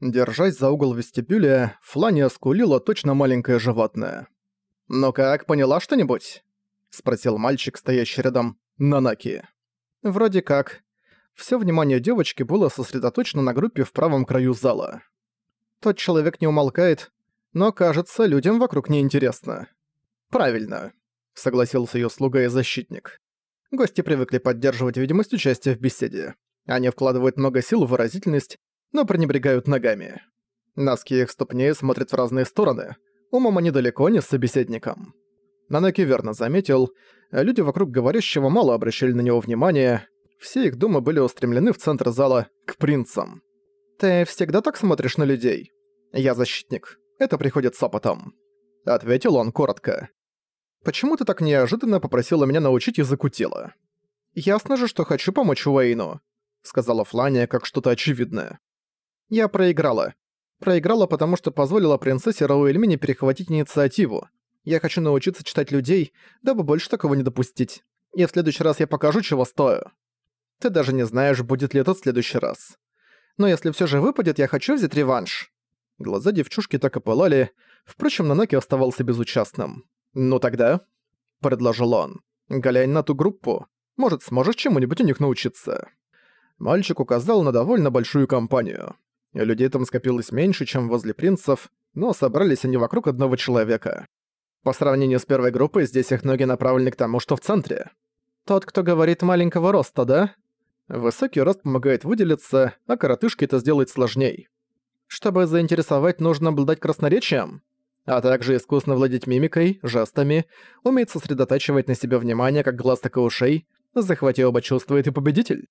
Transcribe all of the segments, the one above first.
Держась за угол вестибюля, Флания скулила точно маленькое животное. «Ну как, поняла что-нибудь?» — спросил мальчик, стоящий рядом, Нанаки. «Вроде как». Всё внимание девочки было сосредоточено на группе в правом краю зала. Тот человек не умолкает, но, кажется, людям вокруг неинтересно. «Правильно», — согласился её слуга и защитник. Гости привыкли поддерживать видимость участия в беседе. Они вкладывают много сил в выразительность, но пренебрегают ногами. Носки их ступней смотрят в разные стороны. Умом они далеко не с собеседником. Нанаки верно заметил, люди вокруг говорящего мало обращали на него внимания, все их думы были устремлены в центр зала к принцам. «Ты всегда так смотришь на людей?» «Я защитник. Это приходит с опытом», — ответил он коротко. «Почему ты так неожиданно попросила меня научить языку тела?» «Ясно же, что хочу помочь Уэйну», — сказала Флания как что-то очевидное. Я проиграла. Проиграла, потому что позволила принцессе Рауэльмине перехватить инициативу. Я хочу научиться читать людей, дабы больше такого не допустить. И в следующий раз я покажу, чего стою. Ты даже не знаешь, будет ли этот следующий раз. Но если все же выпадет, я хочу взять реванш». Глаза девчушки так и пылали, впрочем, Нанаки оставался безучастным. «Ну тогда», — предложил он, — «глянь на ту группу. Может, сможешь чему-нибудь у них научиться». Мальчик указал на довольно большую компанию. Людей там скопилось меньше, чем возле принцев, но собрались они вокруг одного человека. По сравнению с первой группой, здесь их ноги направлены к тому, что в центре. Тот, кто говорит маленького роста, да? Высокий рост помогает выделиться, а коротышке это сделать сложней. Чтобы заинтересовать, нужно обладать красноречием, а также искусно владеть мимикой, жестами, уметь сосредотачивать на себе внимание как глаз, так и ушей, захватив оба чувствует и победитель.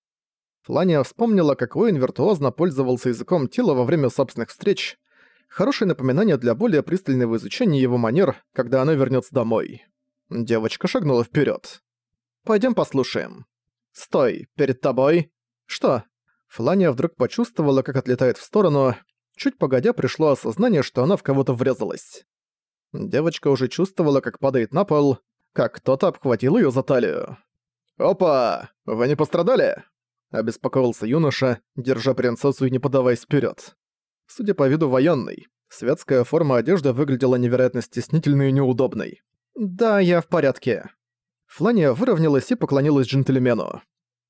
Флания вспомнила, как Уэйн виртуозно пользовался языком тела во время собственных встреч. Хорошее напоминание для более пристального изучения его манер, когда она вернется домой. Девочка шагнула вперед. Пойдем послушаем. Стой, перед тобой. Что? Флания вдруг почувствовала, как отлетает в сторону. Чуть погодя пришло осознание, что она в кого-то врезалась. Девочка уже чувствовала, как падает на пол, как кто-то обхватил ее за талию. «Опа! Вы не пострадали?» Обеспокоился юноша, держа принцессу и не подаваясь вперед. Судя по виду военный, светская форма одежды выглядела невероятно стеснительной и неудобной. «Да, я в порядке». Флания выровнялась и поклонилась джентльмену.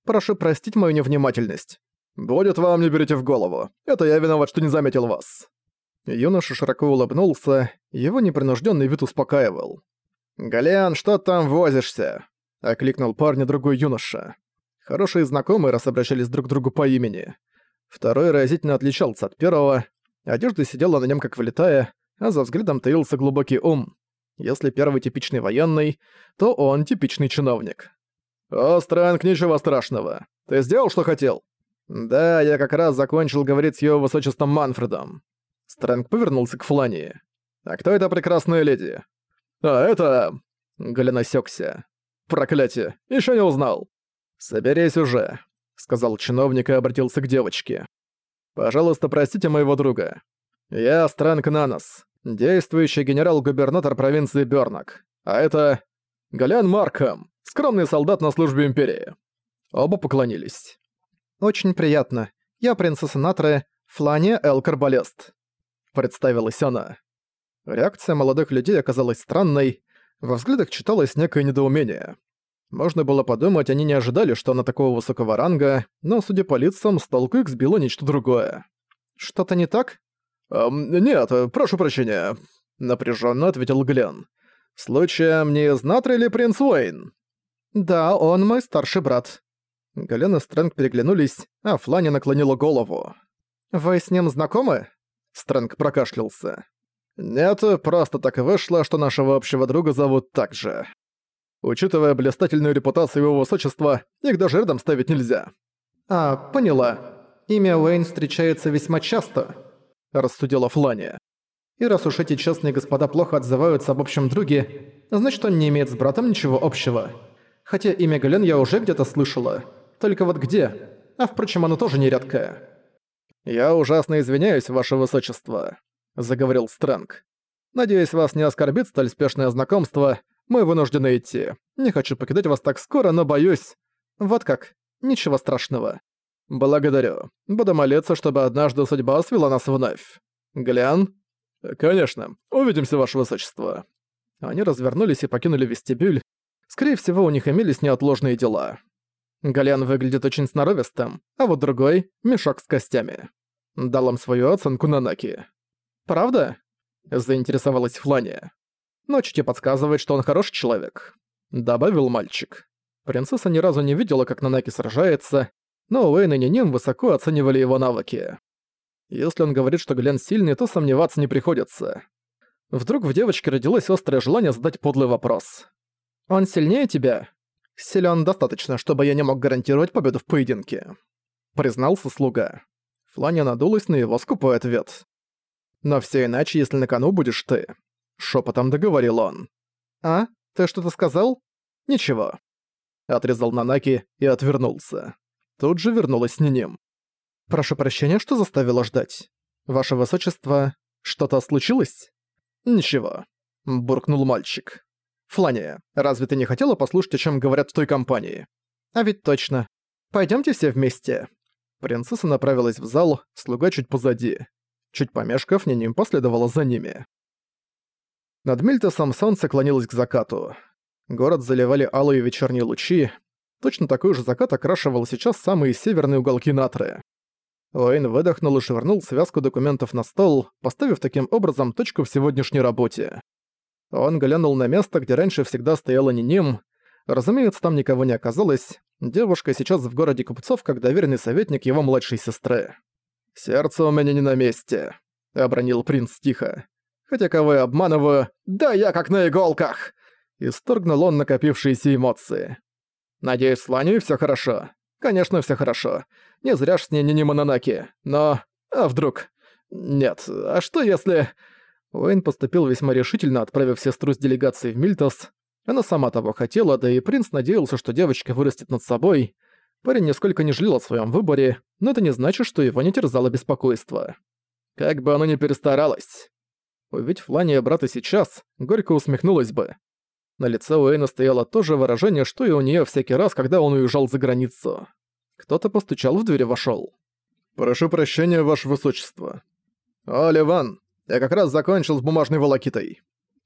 «Прошу простить мою невнимательность». «Будет вам, не берите в голову. Это я виноват, что не заметил вас». Юноша широко улыбнулся, его непринужденный вид успокаивал. «Галян, что там возишься?» — окликнул парня другой юноша. Хорошие знакомые, раз обращались друг к другу по имени. Второй разительно отличался от первого. Одежда сидела на нем как влетая, а за взглядом таился глубокий ум. Если первый типичный военный, то он типичный чиновник. «О, Странг, ничего страшного. Ты сделал, что хотел?» «Да, я как раз закончил говорить с его высочеством Манфредом». Странг повернулся к Флании. «А кто эта прекрасная леди?» «А это...» Гален осёкся. «Проклятие, ещё не узнал». «Соберись уже», — сказал чиновник и обратился к девочке. «Пожалуйста, простите моего друга. Я Странг Нанос, действующий генерал-губернатор провинции Бёрнак. А это... Галян Марком, скромный солдат на службе Империи». Оба поклонились. «Очень приятно. Я принцесса Натре, Флания Эл Карбалест», — представилась она. Реакция молодых людей оказалась странной, во взглядах читалось некое недоумение. Можно было подумать, они не ожидали, что она такого высокого ранга, но, судя по лицам, с толку их сбило нечто другое. «Что-то не так?» «Эм, нет, прошу прощения», — напряженно ответил Глен. «Случаем не Знатр или принц Уэйн?» «Да, он мой старший брат». Глен и Стрэнг переглянулись, а Флани наклонила голову. «Вы с ним знакомы?» Стрэнг прокашлялся. «Нет, просто так вышло, что нашего общего друга зовут так же». Учитывая блистательную репутацию его высочества, их даже рядом ставить нельзя. «А, поняла. Имя Уэйн встречается весьма часто», – рассудила Флания. «И раз уж эти честные господа плохо отзываются об общем друге, значит, он не имеет с братом ничего общего. Хотя имя Гален я уже где-то слышала. Только вот где? А впрочем, оно тоже нередкое». «Я ужасно извиняюсь, ваше высочество», – заговорил Стрэнг. «Надеюсь, вас не оскорбит столь спешное знакомство, мы вынуждены идти. Не хочу покидать вас так скоро, но боюсь... Вот как. Ничего страшного. «Благодарю. Буду молиться, чтобы однажды судьба свела нас вновь. Глян?» «Конечно. Увидимся, Ваше Высочество». Они развернулись и покинули вестибюль. Скорее всего, у них имелись неотложные дела. Галян выглядит очень сноровистым, а вот другой — мешок с костями. Дал им свою оценку на Наки. «Правда?» — заинтересовалась Флания. «Но чуть подсказывает, что он хороший человек», — добавил мальчик. Принцесса ни разу не видела, как Нанаки сражается, но Уэйн и Ниним высоко оценивали его навыки. Если он говорит, что Глен сильный, то сомневаться не приходится. Вдруг в девочке родилось острое желание задать подлый вопрос. «Он сильнее тебя?» «Силён достаточно, чтобы я не мог гарантировать победу в поединке», — признался слуга. Фланя надулась на его скупой ответ. «Но все иначе, если на кону будешь ты», — шепотом договорил он. «А? Ты что-то сказал?» «Ничего». Отрезал Нанаки и отвернулся. Тут же вернулась Ниним. «Прошу прощения, что заставила ждать? Ваше Высочество, что-то случилось?» «Ничего», — буркнул мальчик. «Флания, разве ты не хотела послушать, о чем говорят в той компании?» «А ведь точно. Пойдемте все вместе». Принцесса направилась в зал, слуга чуть позади. Чуть помешков, Ниним последовала за ними. Над Мильтосом солнце клонилось к закату. Город заливали алые вечерние лучи, Точно такой же закат окрашивал сейчас самые северные уголки Натры. Уэйн выдохнул и швырнул связку документов на стол, поставив таким образом точку в сегодняшней работе. Он глянул на место, где раньше всегда стояла Ниним. Разумеется, там никого не оказалось. Девушка сейчас в городе купцов как доверенный советник его младшей сестры. «Сердце у меня не на месте», — обронил принц тихо. «Хотя кого я обманываю, да я как на иголках!» Исторгнул он накопившиеся эмоции. Надеюсь, с Ланей всё хорошо. Конечно, всё хорошо. Не зря ж с ней не Мононаки. Но... А вдруг? Нет, а что если... Уэйн поступил весьма решительно, отправив сестру с делегацией в Мильтос. Она сама того хотела, да и принц надеялся, что девочка вырастет над собой. Парень нисколько не жалел о своем выборе, но это не значит, что его не терзало беспокойство. Как бы оно ни перестаралось. Увидев Лания брата сейчас, горько усмехнулась бы. На лице Уэйна стояло то же выражение, что и у нее всякий раз, когда он уезжал за границу. Кто-то постучал в дверь и вошел. «Прошу прощения, Ваше Высочество». «О, Ливан, я как раз закончил с бумажной волокитой».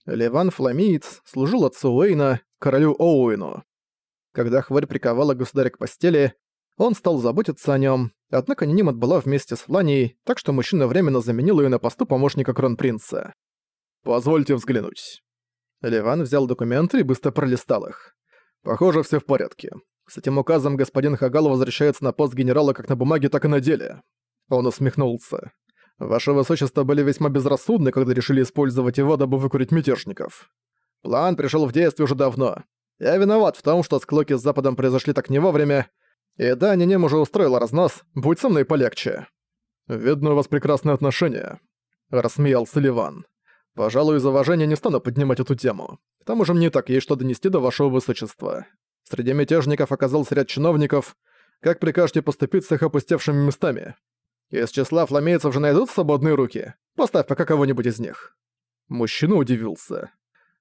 Ливан Фламиец служил отцу Уэйна, королю Оуэну. Когда хворь приковала государя к постели, он стал заботиться о нем, однако Ниним отбыла вместе с Фланией, так что мужчина временно заменил ее на посту помощника кронпринца. «Позвольте взглянуть». Ливан взял документы и быстро пролистал их. «Похоже, все в порядке. С этим указом господин Хагал возвращается на пост генерала как на бумаге, так и на деле». Он усмехнулся. «Ваше высочество были весьма безрассудны, когда решили использовать его, дабы выкурить мятежников. План пришел в действие уже давно. Я виноват в том, что склоки с Западом произошли так не вовремя, и да, Нинем уже устроила разнос, будь со мной полегче». «Видно, у вас прекрасные отношения», — рассмеялся Ливан. Пожалуй, из уважения не стану поднимать эту тему. К тому же мне так есть что донести до вашего высочества. Среди мятежников оказался ряд чиновников. Как прикажете поступить с их опустевшими местами? Из числа фламейцев же найдут свободные руки? Поставь пока кого-нибудь из них». Мужчина удивился.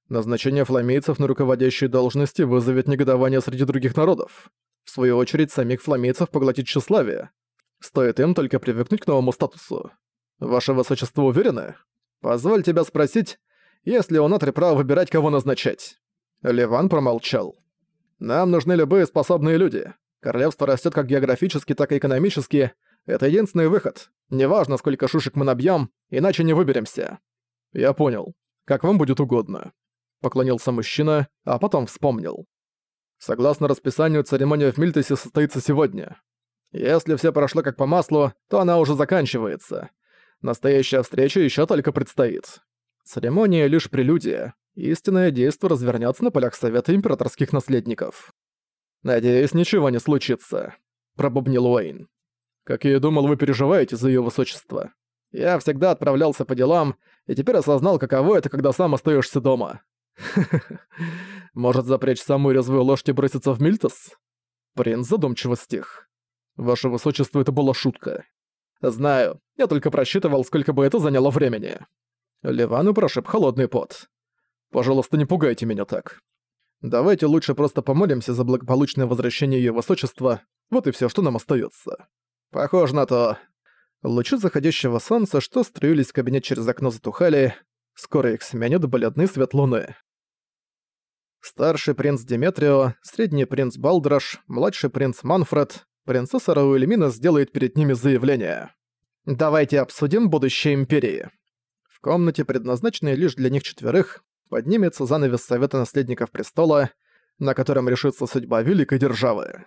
Назначение фламейцев на руководящие должности вызовет негодование среди других народов. В свою очередь, самих фламейцев поглотит тщеславие. Стоит им только привыкнуть к новому статусу. Ваше высочество уверены? Позволь тебя спросить, есть ли у Нотри право выбирать, кого назначать?» Ливан промолчал. «Нам нужны любые способные люди. Королевство растет как географически, так и экономически. Это единственный выход. Неважно, сколько шушек мы набьем, иначе не выберемся». «Я понял. Как вам будет угодно». Поклонился мужчина, а потом вспомнил. Согласно расписанию, церемония в Мильтесе состоится сегодня. Если все прошло как по маслу, то она уже заканчивается. Настоящая встреча еще только предстоит. Церемония лишь прелюдия. Истинное действо развернется на полях Совета Императорских Наследников. «Надеюсь, ничего не случится», — пробубнил Уэйн. «Как я и думал, вы переживаете за ее высочество. Я всегда отправлялся по делам, и теперь осознал, каково это, когда сам остаешься дома. Может, запрячь самую резвую лошадь и броситься в Мильтос?» Принц задумчиво стих. «Ваше высочество, это была шутка. «Знаю. Я только просчитывал, сколько бы это заняло времени». Ливану прошиб холодный пот. «Пожалуйста, не пугайте меня так. Давайте лучше просто помолимся за благополучное возвращение Её Высочества. Вот и всё, что нам остаётся». Похоже на то. Лучи заходящего солнца, что струились в кабинет через окно, затухали. Скоро их сменит бледный свет луны. Старший принц Диметрио, средний принц Балдраш, младший принц Манфред, принцесса Рауэльмина сделает перед ними заявление. «Давайте обсудим будущее Империи». В комнате, предназначенной лишь для них четверых, поднимется занавес Совета Наследников Престола, на котором решится судьба Великой Державы.